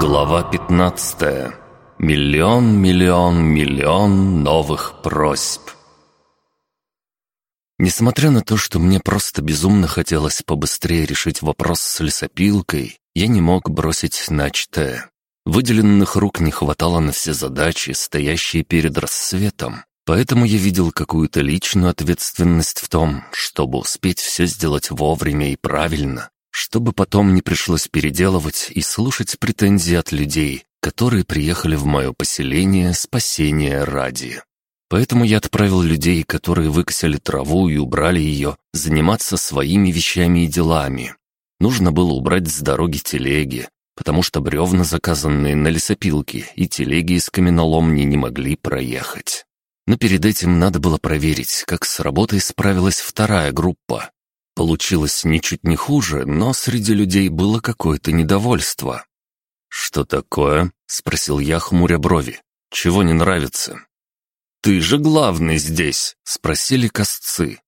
Глава 15. Миллион, миллион, миллион новых просьб. Несмотря на то, что мне просто безумно хотелось побыстрее решить вопрос с лесопилкой, я не мог бросить начатое. Выделенных рук не хватало на все задачи, стоящие перед рассветом, поэтому я видел какую-то личную ответственность в том, чтобы успеть все сделать вовремя и правильно, чтобы потом не пришлось переделывать и слушать претензии от людей, которые приехали в мое поселение спасения ради. Поэтому я отправил людей, которые выкосили траву и убрали ее, заниматься своими вещами и делами. Нужно было убрать с дороги телеги, потому что бревна, заказанные на лесопилке, и телеги из каменоломни не могли проехать. Но перед этим надо было проверить, как с работой справилась вторая группа. Получилось ничуть не хуже, но среди людей было какое-то недовольство. «Что такое?» — спросил я, хмуря брови. «Чего не нравится?» «Ты же главный здесь!» — спросили косцы.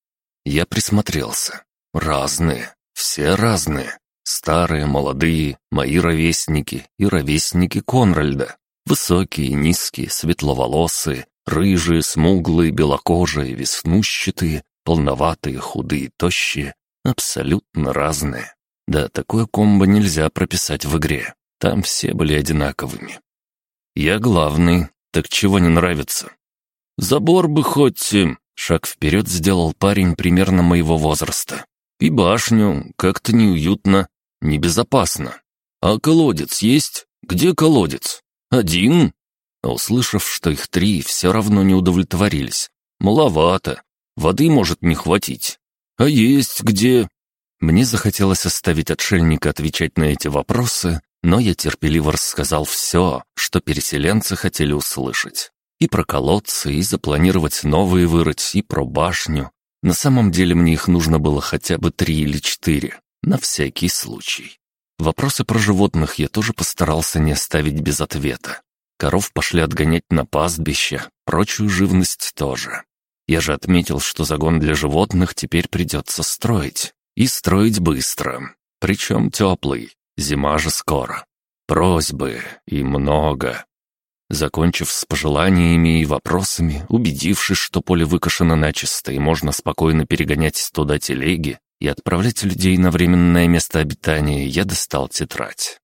Я присмотрелся. Разные, все разные. Старые, молодые, мои ровесники и ровесники Конральда. Высокие, низкие, светловолосые, рыжие, смуглые, белокожие, веснущатые, полноватые, худые, тощие, абсолютно разные. Да, такое комбо нельзя прописать в игре. Там все были одинаковыми. Я главный, так чего не нравится? Забор бы хоть... Э, шаг вперед сделал парень примерно моего возраста. И башню, как-то неуютно, небезопасно. А колодец есть? Где колодец? Один? А услышав, что их три, все равно не удовлетворились. Маловато. Воды может не хватить. А есть где? Мне захотелось оставить отшельника отвечать на эти вопросы, но я терпеливо рассказал все, что переселенцы хотели услышать. И про колодцы, и запланировать новые вырыть, и про башню. На самом деле мне их нужно было хотя бы три или четыре, на всякий случай. Вопросы про животных я тоже постарался не оставить без ответа. Коров пошли отгонять на пастбище, прочую живность тоже. Я же отметил, что загон для животных теперь придется строить. И строить быстро. Причем теплый. Зима же скоро. Просьбы и много. Закончив с пожеланиями и вопросами, убедившись, что поле выкошено начисто и можно спокойно перегонять туда телеги и отправлять людей на временное место обитания, я достал тетрадь.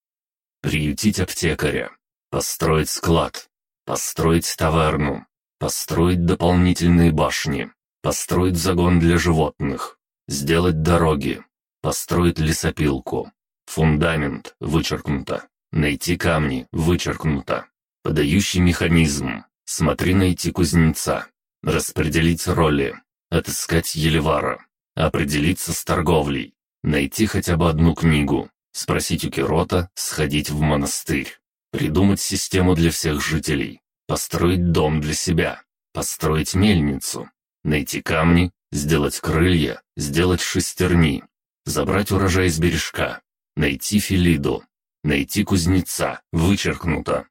Приютить аптекаря. Построить склад. Построить таверну. Построить дополнительные башни. Построить загон для животных. Сделать дороги. Построить лесопилку. Фундамент. Вычеркнуто. Найти камни. Вычеркнуто. Подающий механизм. Смотри найти кузнеца. Распределить роли. Отыскать Елевара. Определиться с торговлей. Найти хотя бы одну книгу. Спросить у Кирота, сходить в монастырь. Придумать систему для всех жителей. Построить дом для себя. Построить мельницу. Найти камни. Сделать крылья. Сделать шестерни. Забрать урожай из бережка. Найти Филиду. Найти кузнеца. Вычеркнуто.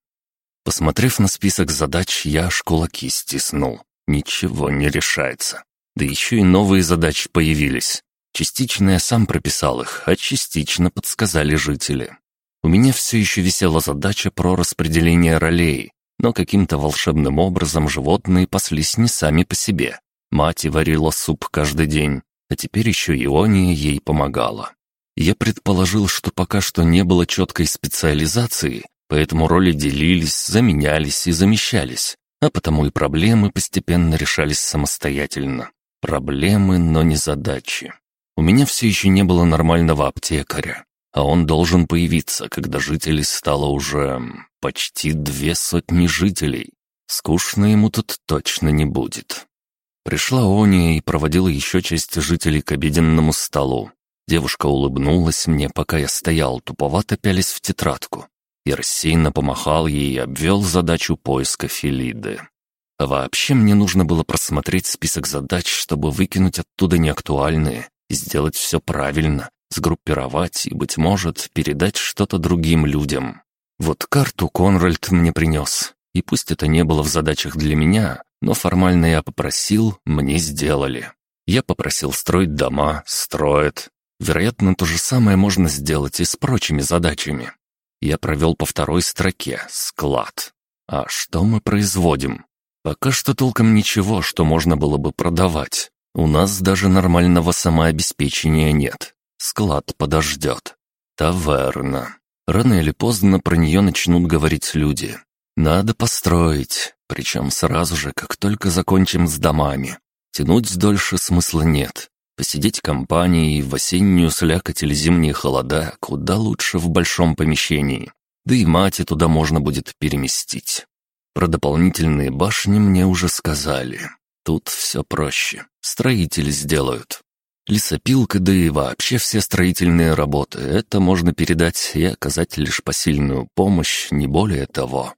Посмотрев на список задач, я аж кулаки стиснул. Ничего не решается. Да еще и новые задачи появились. Частично я сам прописал их, а частично подсказали жители. У меня все еще висела задача про распределение ролей, но каким-то волшебным образом животные паслись не сами по себе. Мать варила суп каждый день, а теперь еще Иония ей помогала. Я предположил, что пока что не было четкой специализации, Поэтому роли делились, заменялись и замещались, а потому и проблемы постепенно решались самостоятельно. Проблемы, но не задачи. У меня все еще не было нормального аптекаря, а он должен появиться, когда жителей стало уже почти две сотни жителей. Скучно ему тут точно не будет. Пришла Ония и проводила еще часть жителей к обеденному столу. Девушка улыбнулась мне, пока я стоял, туповато пялись в тетрадку и рассеянно помахал ей и обвел задачу поиска Филиды. вообще мне нужно было просмотреть список задач, чтобы выкинуть оттуда неактуальные и сделать все правильно, сгруппировать и, быть может, передать что-то другим людям. Вот карту Конральд мне принес, и пусть это не было в задачах для меня, но формально я попросил, мне сделали. Я попросил строить дома, строят. Вероятно, то же самое можно сделать и с прочими задачами. Я провел по второй строке «Склад». А что мы производим? Пока что толком ничего, что можно было бы продавать. У нас даже нормального самообеспечения нет. Склад подождет. Таверна. Рано или поздно про нее начнут говорить люди. Надо построить, причем сразу же, как только закончим с домами. Тянуть дольше смысла нет. Посидеть компанией в осеннюю слякоть или зимние холода куда лучше в большом помещении. Да и мать туда можно будет переместить. Про дополнительные башни мне уже сказали. Тут все проще. Строители сделают. Лесопилка, да и вообще все строительные работы — это можно передать и оказать лишь посильную помощь, не более того.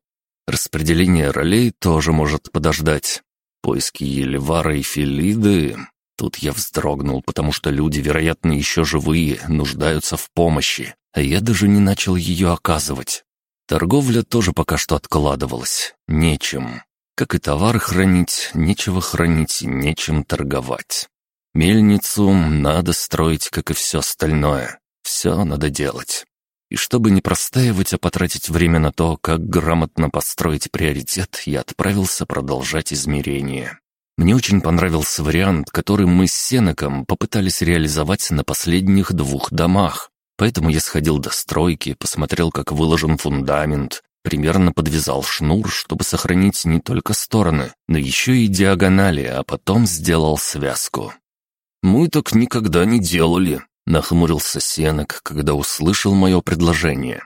Распределение ролей тоже может подождать. Поиски Елевара и Филиды Тут я вздрогнул, потому что люди, вероятно, еще живые, нуждаются в помощи, а я даже не начал ее оказывать. Торговля тоже пока что откладывалась. Нечем. Как и товар хранить, нечего хранить и нечем торговать. Мельницу надо строить, как и все остальное. Все надо делать. И чтобы не простаивать, а потратить время на то, как грамотно построить приоритет, я отправился продолжать измерение. Мне очень понравился вариант, который мы с Сенеком попытались реализовать на последних двух домах. Поэтому я сходил до стройки, посмотрел, как выложен фундамент, примерно подвязал шнур, чтобы сохранить не только стороны, но еще и диагонали, а потом сделал связку. «Мы так никогда не делали», — нахмурился Сенок, когда услышал мое предложение.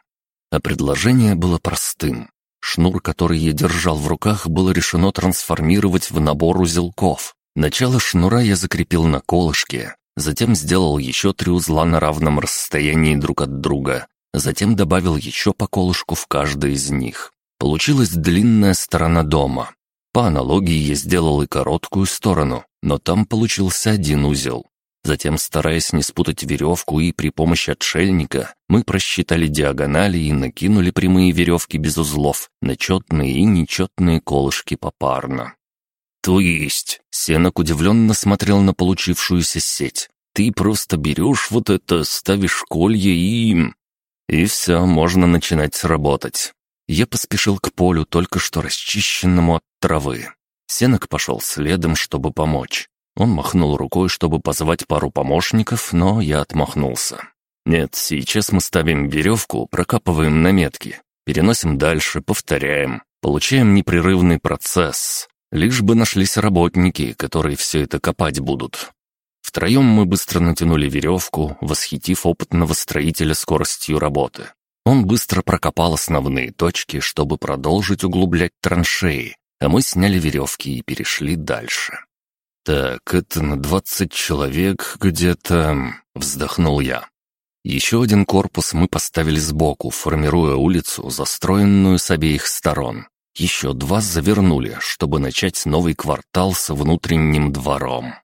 А предложение было простым. Шнур, который я держал в руках, было решено трансформировать в набор узелков. Начало шнура я закрепил на колышке, затем сделал еще три узла на равном расстоянии друг от друга, затем добавил еще по колышку в каждой из них. Получилась длинная сторона дома. По аналогии я сделал и короткую сторону, но там получился один узел. Затем, стараясь не спутать веревку и при помощи отшельника, мы просчитали диагонали и накинули прямые веревки без узлов на четные и нечетные колышки попарно. «То есть?» — Сенок удивленно смотрел на получившуюся сеть. «Ты просто берешь вот это, ставишь колье и...» «И все, можно начинать работать». Я поспешил к полю, только что расчищенному от травы. Сенок пошел следом, чтобы помочь. Он махнул рукой, чтобы позвать пару помощников, но я отмахнулся. «Нет, сейчас мы ставим веревку, прокапываем наметки, переносим дальше, повторяем, получаем непрерывный процесс. Лишь бы нашлись работники, которые все это копать будут». Втроем мы быстро натянули веревку, восхитив опытного строителя скоростью работы. Он быстро прокопал основные точки, чтобы продолжить углублять траншеи, а мы сняли веревки и перешли дальше. «Так, это на двадцать человек где-то...» — вздохнул я. Еще один корпус мы поставили сбоку, формируя улицу, застроенную с обеих сторон. Еще два завернули, чтобы начать новый квартал с внутренним двором.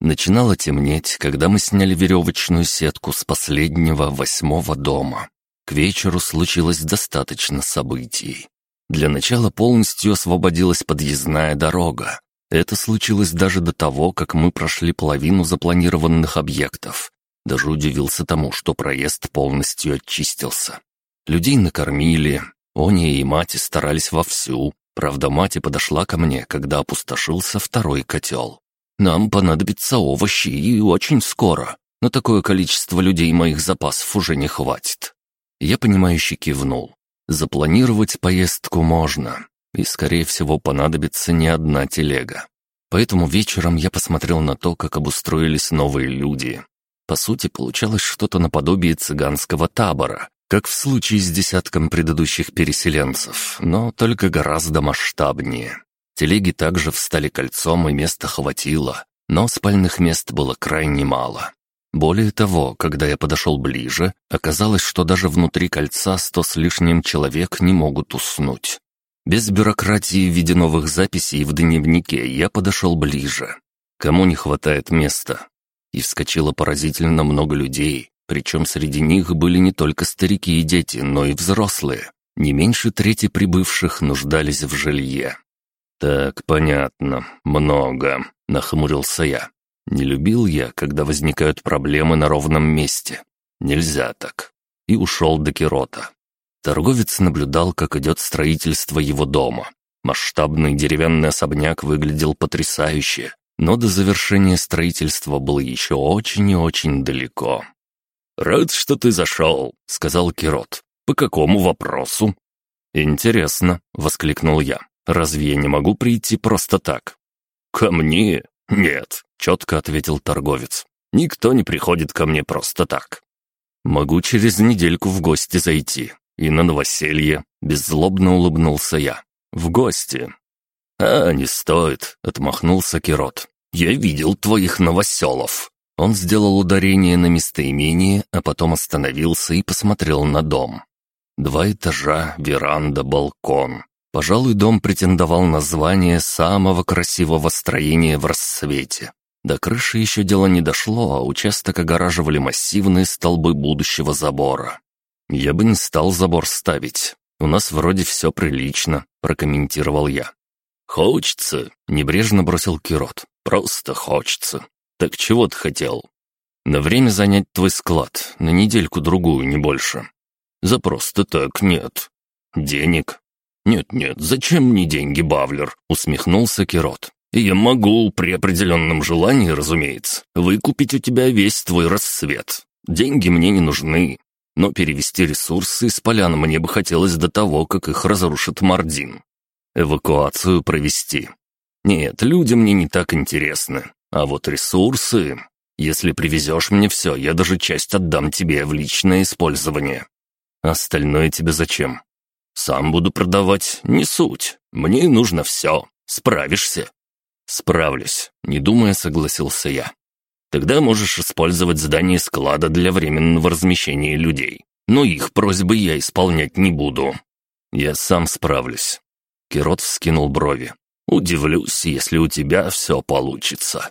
Начинало темнеть, когда мы сняли веревочную сетку с последнего восьмого дома. К вечеру случилось достаточно событий. Для начала полностью освободилась подъездная дорога, это случилось даже до того, как мы прошли половину запланированных объектов. Даже удивился тому, что проезд полностью очистился. Людей накормили, Оня и мать старались вовсю. Правда, мать подошла ко мне, когда опустошился второй котел. «Нам понадобятся овощи, и очень скоро. Но такое количество людей моих запасов уже не хватит». Я понимающе кивнул. Запланировать поездку можно, и, скорее всего, понадобится не одна телега. Поэтому вечером я посмотрел на то, как обустроились новые люди. По сути, получалось что-то наподобие цыганского табора, как в случае с десятком предыдущих переселенцев, но только гораздо масштабнее. Телеги также встали кольцом, и места хватило, но спальных мест было крайне мало. Более того, когда я подошел ближе, оказалось, что даже внутри кольца сто с лишним человек не могут уснуть. Без бюрократии в виде новых записей в дневнике я подошел ближе. Кому не хватает места? И вскочило поразительно много людей, причем среди них были не только старики и дети, но и взрослые. Не меньше трети прибывших нуждались в жилье. «Так, понятно, много», — нахмурился я. «Не любил я, когда возникают проблемы на ровном месте. Нельзя так». И ушел до Кирота. Торговец наблюдал, как идет строительство его дома. Масштабный деревянный особняк выглядел потрясающе, но до завершения строительства было еще очень и очень далеко. «Рад, что ты зашел», — сказал Кирот. «По какому вопросу?» «Интересно», — воскликнул я. «Разве я не могу прийти просто так?» «Ко мне? Нет», — четко ответил торговец. «Никто не приходит ко мне просто так. Могу через недельку в гости зайти. И на новоселье», — беззлобно улыбнулся я. «В гости». «А, не стоит», — отмахнулся Кирот. «Я видел твоих новоселов». Он сделал ударение на местоимение, а потом остановился и посмотрел на дом. Два этажа, веранда, балкон. Пожалуй, дом претендовал на звание самого красивого строения в рассвете. До крыши еще дело не дошло, а участок огораживали массивные столбы будущего забора. «Я бы не стал забор ставить. У нас вроде все прилично», — прокомментировал я. «Хочется», — небрежно бросил Кирот. «Просто хочется. «Так чего ты хотел?» «На время занять твой склад, на недельку-другую, не больше». «За просто так нет». «Денег?» «Нет-нет, зачем мне деньги, Бавлер?» — усмехнулся Кирот. «Я могу, при определенном желании, разумеется, выкупить у тебя весь твой рассвет. Деньги мне не нужны, но перевести ресурсы из полян мне бы хотелось до того, как их разрушит Мардин. Эвакуацию провести. Нет, люди мне не так интересны. А вот ресурсы... Если привезешь мне все, я даже часть отдам тебе в личное использование. Остальное тебе зачем? Сам буду продавать, не суть. Мне нужно все. Справишься?» «Справлюсь», — не думая, согласился я. «Тогда можешь использовать здание склада для временного размещения людей. Но их просьбы я исполнять не буду. Я сам справлюсь». Кирот вскинул брови. «Удивлюсь, если у тебя все получится».